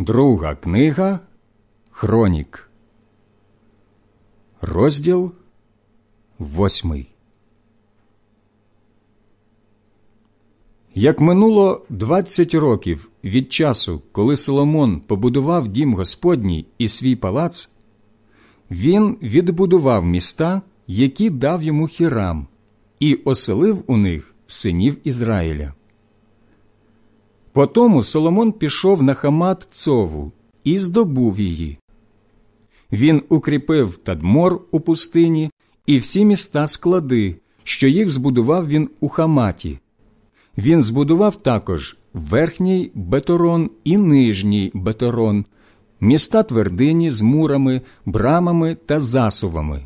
Друга книга Хронік, розділ восьмий. Як минуло двадцять років від часу, коли Соломон побудував дім Господній і свій палац, він відбудував міста, які дав йому хірам, і оселив у них синів Ізраїля. Потому Соломон пішов на Хамат Цову і здобув її. Він укріпив Тадмор у пустині і всі міста склади, що їх збудував він у Хаматі. Він збудував також верхній беторон і нижній беторон, міста твердині з мурами, брамами та засувами,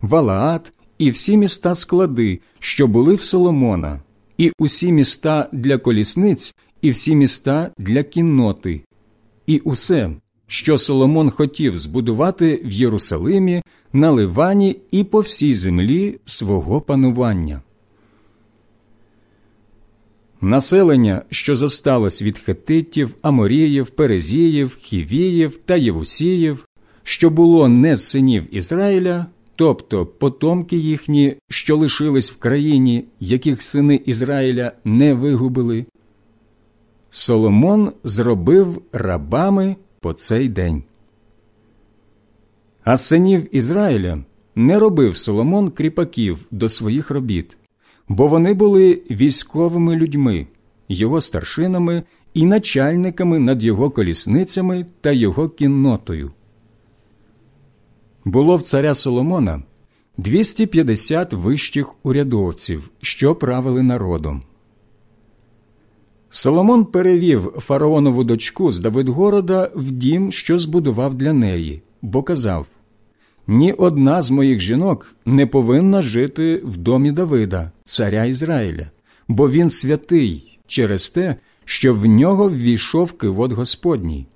Валаат і всі міста склади, що були в Соломона, і усі міста для колісниць, і всі міста для кінноти, і усе, що Соломон хотів збудувати в Єрусалимі, на Ливані і по всій землі свого панування. Населення, що зосталось від хетитів, аморіїв, перезіїв, хівіїв та євусіїв, що було не з синів Ізраїля, тобто потомки їхні, що лишились в країні, яких сини Ізраїля не вигубили, Соломон зробив рабами по цей день. А синів Ізраїля не робив Соломон кріпаків до своїх робіт, бо вони були військовими людьми, його старшинами і начальниками над його колісницями та його кіннотою. Було в царя Соломона 250 вищих урядовців, що правили народом. Соломон перевів фараонову дочку з Давидгорода в дім, що збудував для неї, бо казав ні одна з моїх жінок не повинна жити в домі Давида, царя Ізраїля, бо він святий через те, що в нього ввійшов кивот Господній.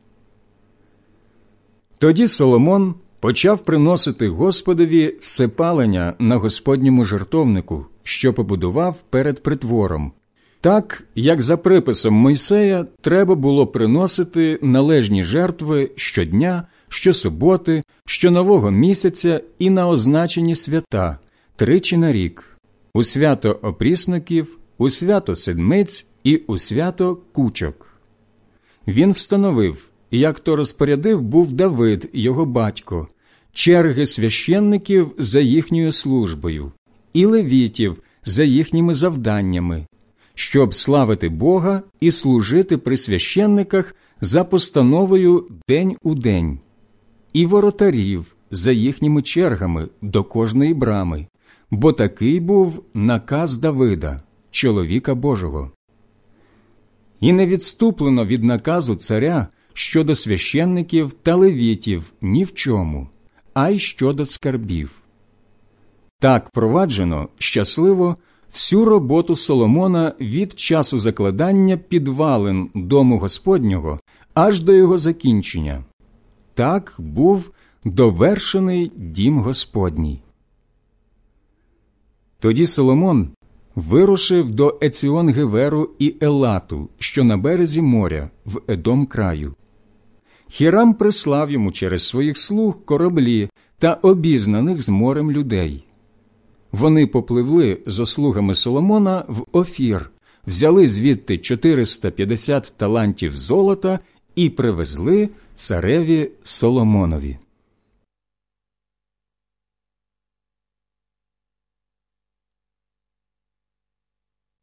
Тоді Соломон почав приносити Господові всепалення на Господньому жертовнику, що побудував перед притвором. Так, як за приписом Мойсея, треба було приносити належні жертви щодня, щосуботи, щонового місяця і на означені свята тричі на рік, у свято опрісників, у свято седмиць і у свято кучок. Він встановив, як то розпорядив був Давид, його батько, черги священників за їхньою службою, і левітів за їхніми завданнями щоб славити Бога і служити при священниках за постановою день у день, і воротарів за їхніми чергами до кожної брами, бо такий був наказ Давида, чоловіка Божого. І не відступлено від наказу царя щодо священників та левітів ні в чому, а й щодо скарбів. Так проваджено щасливо всю роботу Соломона від часу закладання підвалин дому Господнього аж до його закінчення. Так був довершений дім Господній. Тоді Соломон вирушив до Еціон Геверу і Елату, що на березі моря, в Едом краю. Хірам прислав йому через своїх слуг кораблі та обізнаних з морем людей. Вони попливли з ослугами Соломона в Офір, взяли звідти 450 талантів золота і привезли цареві Соломонові.